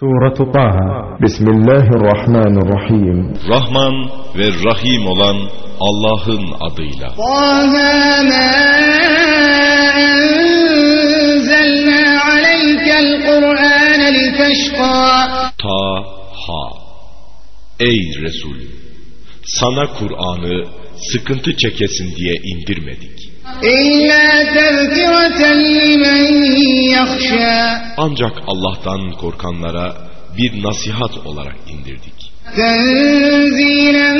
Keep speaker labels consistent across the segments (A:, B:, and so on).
A: Suratu Taha Bismillahirrahmanirrahim
B: Rahman ve Rahim olan Allah'ın adıyla.
C: Taha ma enzelna aleykel Kur'ane
B: liteşka Taha Ey Resul! Sana Kur'an'ı sıkıntı çekesin diye indirmedik.
C: İlla tezkireten limen
B: Ancak Allah'tan korkanlara bir nasihat olarak indirdik.
C: تنزيلا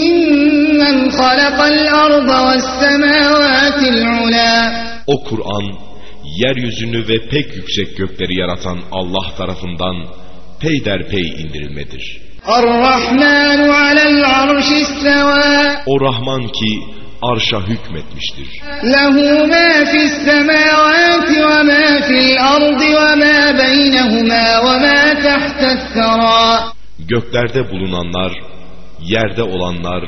C: ممن خلق الأرض والسماوات العلا
B: O Kur'an, yeryüzünü ve pek yüksek gökleri yaratan Allah tarafından peyderpey indirilmedir.
C: الرحمن على العرش استوى
B: O Rahman ki arşa hükmetmiştir.
C: Lehu ma fis semavati ve ma fil ardı ve ma beynehuma ve ma tahtes
B: Göklerde bulunanlar, yerde olanlar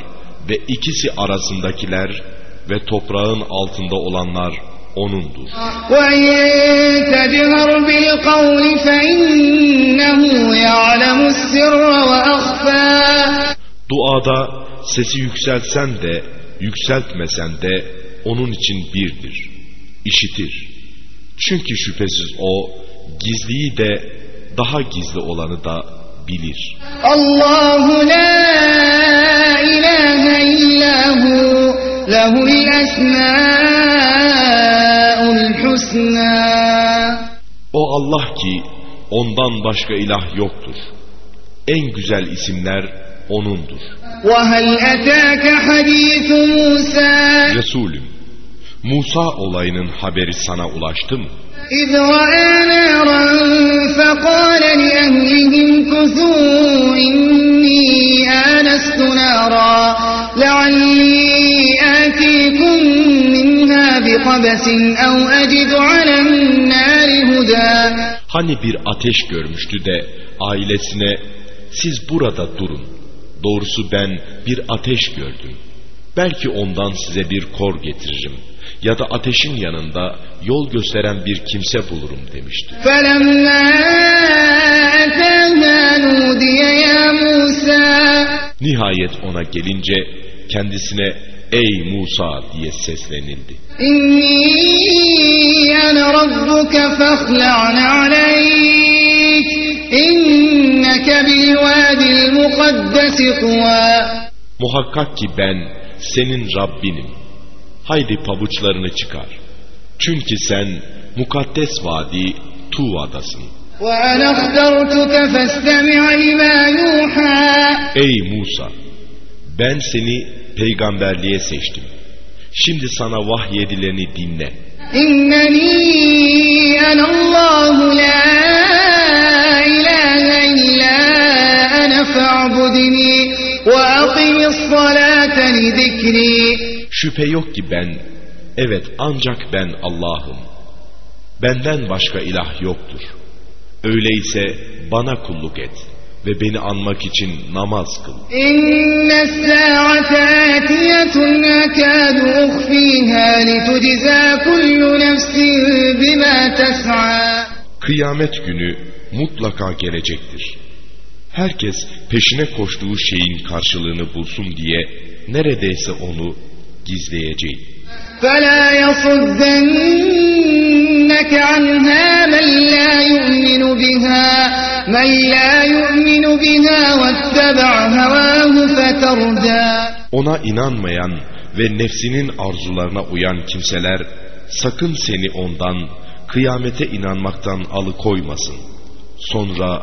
B: ve ikisi arasındakiler ve toprağın altında olanlar O'nundur. Duada sesi yükselsen de Yükseltmesen de onun için birdir, işitir. Çünkü şüphesiz o gizliyi de daha gizli olanı da bilir.
C: Allahu la ilahe illahu lehul esmaul husna.
B: O Allah ki ondan başka ilah yoktur. En güzel isimler O'nundur.
C: وهل أتاك حديث موسى
B: Resulüm, Musa olayının haberi sana ulaştı mı?
C: إذ رأى نارا فقال لأهلهم كثوا إني آنست نارا لعلي آتيكم منها بقبس أو أجد على النار هدى
B: Hani bir ateş görmüştü de ailesine siz burada durun. Doğrusu ben bir ateş gördüm. Belki ondan size bir kor getiririm ya da ateşin yanında yol gösteren bir kimse bulurum demişti. Nihayet ona gelince kendisine ey Musa diye seslenildi.
C: İnni
B: Muhakkak ki ben senin Rabbinim. Haydi pabuçlarını çıkar. Çünkü sen mukaddes vadi Tuva'dasın. Ey Musa! Ben seni peygamberliğe seçtim. Şimdi sana vahyedileni dinle.
C: İnneni enallahu la فاعبدني وأقم الصلاة لذكري
B: Şüphe yok ki ben, evet ancak ben Allah'ım. Benden başka ilah yoktur. Öyleyse bana kulluk et ve beni anmak için namaz kıl.
C: إن الساعة آتية أكاد أخفيها لتجزى كل نفس بما تسعى
B: Kıyamet günü mutlaka gelecektir. Herkes peşine koştuğu şeyin karşılığını bulsun diye neredeyse onu gizleyeceğim.
C: فلا يصدنك عنها من لا يؤمن بها من لا يؤمن بها واتبع هواه فتردى
B: Ona inanmayan ve nefsinin arzularına uyan kimseler sakın seni ondan kıyamete inanmaktan alıkoymasın. Sonra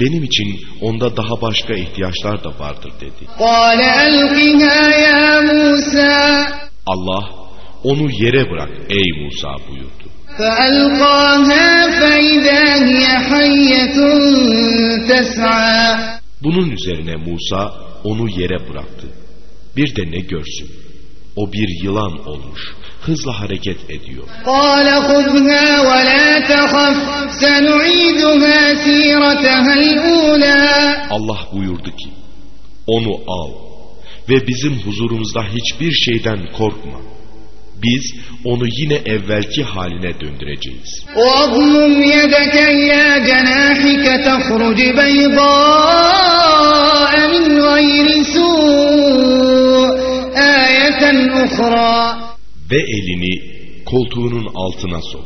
B: Benim için onda daha başka ihtiyaçlar da vardır dedi. Allah onu yere bırak ey Musa buyurdu. Bunun üzerine Musa onu yere bıraktı. Bir de ne görsün? O bir yılan olmuş. Hızla hareket ediyor.
C: قال خذها ولا تخف سنعيدها سيرتها الأولى
B: Allah buyurdu ki, onu al ve bizim huzurumuzda hiçbir şeyden korkma. Biz onu yine evvelki haline döndüreceğiz.
C: واضمم يدك إلى جناحك تخرج بيضاء من غير سوء آية أخرى
B: ve elini koltuğunun altına sok.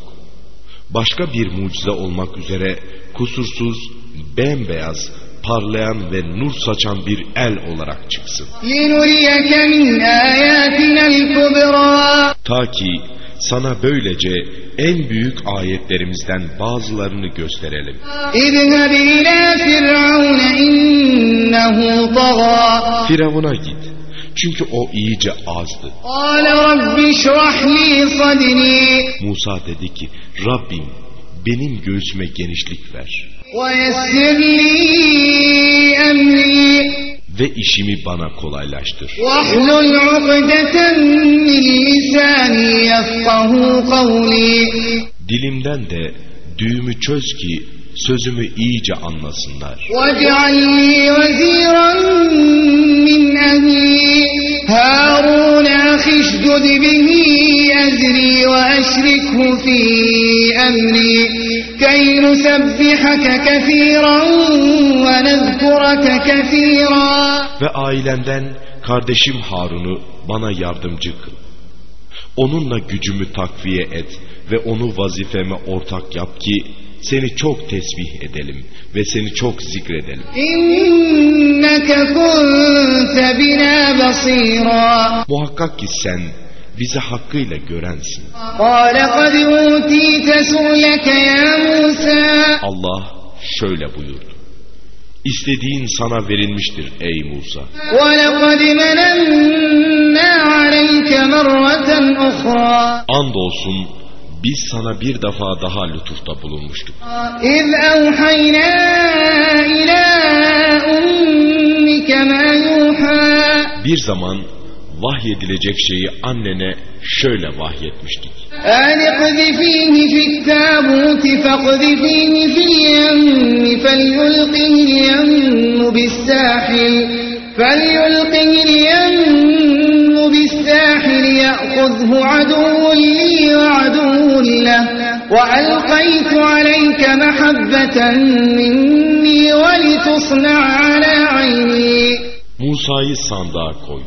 B: Başka bir mucize olmak üzere kusursuz, bembeyaz, parlayan ve nur saçan bir el olarak çıksın. Ta ki sana böylece en büyük ayetlerimizden bazılarını gösterelim. Firavun'a git. Çünkü o iyice azdı. Musa dedi ki Rabbim benim göğsüme genişlik ver. Ve işimi bana kolaylaştır. Dilimden de düğümü çöz ki sözümü iyice anlasınlar. Ve ailemden kardeşim Harun'u bana yardımcı kıl. Onunla gücümü takviye et ve onu vazifeme ortak yap ki seni çok tesbih edelim ve seni çok zikredelim.
C: İnneke kunte bina basira.
B: Muhakkak ki sen bizi hakkıyla görensin. Allah şöyle buyurdu. İstediğin sana verilmiştir ey Musa. Andolsun biz sana bir defa daha lütufta bulunmuştuk.
C: إذ أوحينا إلى أمك ما يوحى
B: Bir zaman vahyedilecek şeyi annene şöyle vahyetmiştik.
C: أن اقذفيه في التابوت فاقذفيه في اليم فليلقه اليم بالساحل فليلقه اليم بالساحل يأخذه عدو لي وعدو له وألقيت عليك محبة مني ولتصنع على عيني
B: Musa'yı sandığa koy.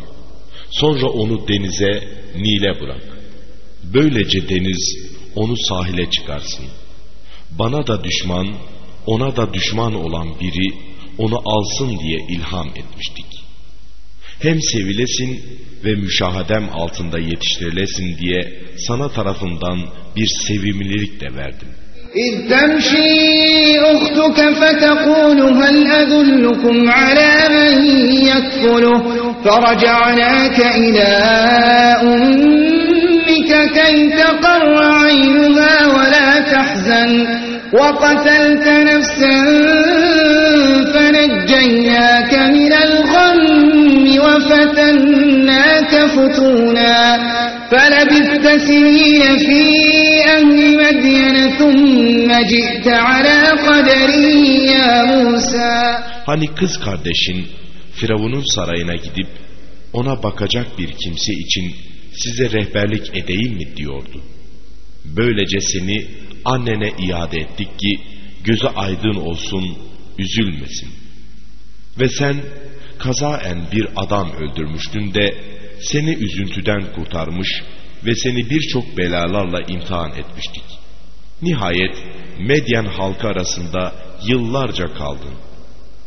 B: Sonra onu denize, Nil'e bırak. Böylece deniz onu sahile çıkarsın. Bana da düşman, ona da düşman olan biri onu alsın diye ilham etmiştik. Hem sevilesin ve müşahadem altında yetiştirilesin diye sana tarafından bir sevimlilik de verdim.
C: إذ تمشي أختك فتقول هل أدلكم على من يكفله فرجعناك إلى أمك كي تقر عينها ولا تحزن وقتلت نفسا فنجيناك من الغم وفتناك فتونا فلبثت سنين في أهل مدين ثم جئت على قدر يا موسى
B: Hani kız kardeşin Firavun'un sarayına gidip ona bakacak bir kimse için size rehberlik edeyim mi diyordu. Böylece seni annene iade ettik ki gözü aydın olsun, üzülmesin. Ve sen kazaen bir adam öldürmüştün de seni üzüntüden kurtarmış ve seni birçok belalarla imtihan etmiştik. Nihayet Medyen halkı arasında yıllarca kaldın.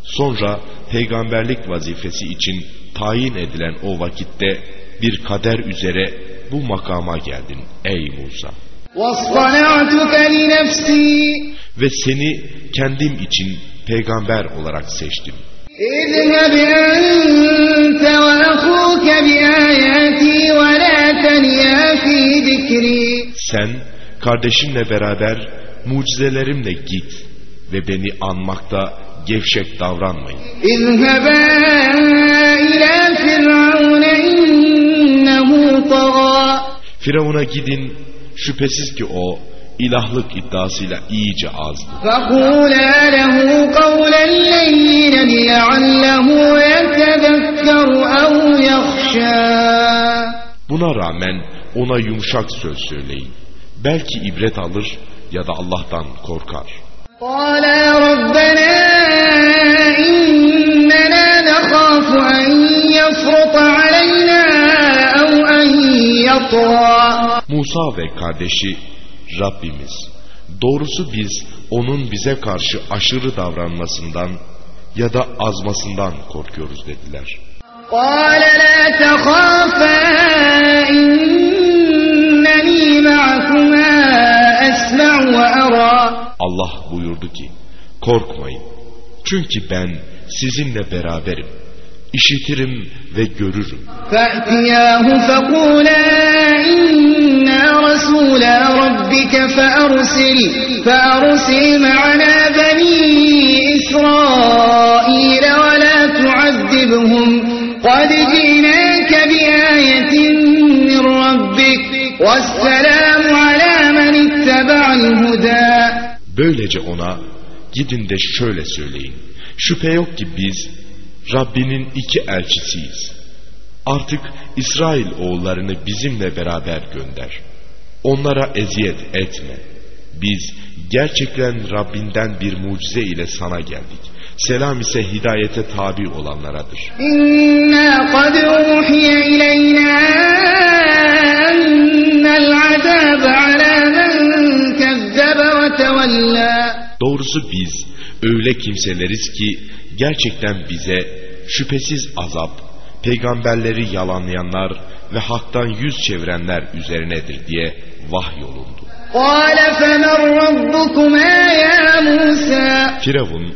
B: Sonra peygamberlik vazifesi için tayin edilen o vakitte bir kader üzere bu makama geldin ey Musa. Ve seni kendim için peygamber olarak seçtim.''
C: اذهب أنت وأخوك بآياتي ولا تنيا في ذكري
B: Sen kardeşinle beraber mucizelerimle git ve beni anmakta gevşek davranmayın.
C: اذهبا إلى فرعون إنه طغى
B: Firavun'a gidin, şüphesiz ki o ilahlık iddiasıyla iyice azdı.
C: فقولا له قولا لينا لعله يتذكر أو يخشى
B: Buna rağmen ona yumuşak söz söyleyin. Belki ibret alır ya da Allah'tan korkar.
C: قالا ربنا إننا نخاف أن يفرط علينا أو أن يطغى
B: Musa ve kardeşi Rabbimiz doğrusu biz onun bize karşı aşırı davranmasından ya da azmasından korkuyoruz dediler.
C: قال لا تخافا إنني معكما أسمع وأرى
B: Allah buyurdu ki korkmayın çünkü ben sizinle beraberim işitirim ve görürüm.
C: فأتياه فقولا إنا رسولا ربك فأرسل فأرسل معنا بني إسرائيل ولا تعذبهم قد جئناك بآية من ربك والسلام على من اتبع الهدى
B: Böylece ona gidin de şöyle söyleyin. Şüphe yok ki biz Rabbinin iki elçisiyiz. Artık İsrail oğullarını bizimle beraber gönder. Onlara eziyet etme. Biz gerçekten Rabbinden bir mucize ile sana geldik. Selam ise hidayete tabi olanlaradır.
C: İnna kad uhiye ileyna ennel azab ala men kezzebe ve tevella.
B: Doğrusu biz öyle kimseleriz ki gerçekten bize şüphesiz azap, peygamberleri yalanlayanlar ve haktan yüz çevirenler üzerinedir diye vahyolundu. Firavun,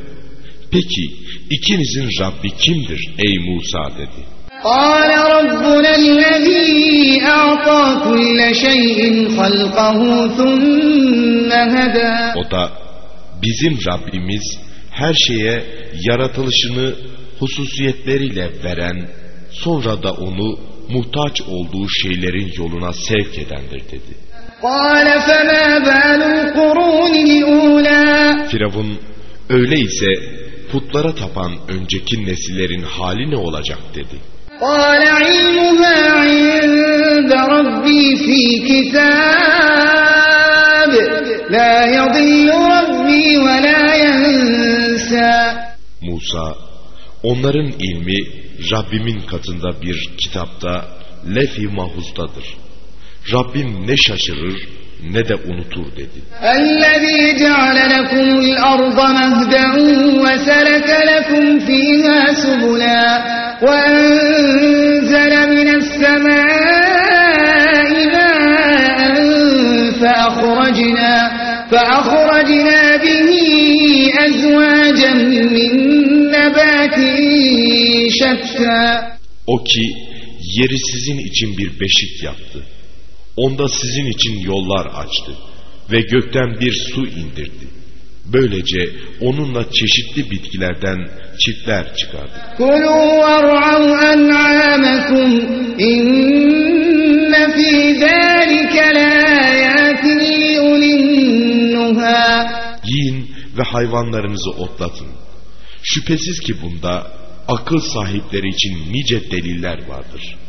B: peki ikinizin Rabbi kimdir ey Musa dedi. O da bizim Rabbimiz her şeye yaratılışını hususiyetleriyle veren sonra da onu muhtaç olduğu şeylerin yoluna sevk edendir dedi. Firavun öyleyse putlara tapan önceki nesillerin hali ne olacak dedi. Musa, onların ilmi Rabbimin katında bir kitapta, lef-i mahuzdadır.'' Rabbim ne şaşırır ne de unutur dedi.
C: الذي جعل لكم الأرض مهدا وسلك لكم فيها سبلا وأنزل من السماء ماء فأخرجنا, فأخرجنا به أزواجا من نبات شتى
B: O ki yeri sizin için bir beşik yaptı. Onda sizin için yollar açtı ve gökten bir su indirdi. Böylece onunla çeşitli bitkilerden çiftler çıkardı. Yiyin ve hayvanlarınızı otlatın. Şüphesiz ki bunda akıl sahipleri için nice deliller vardır.''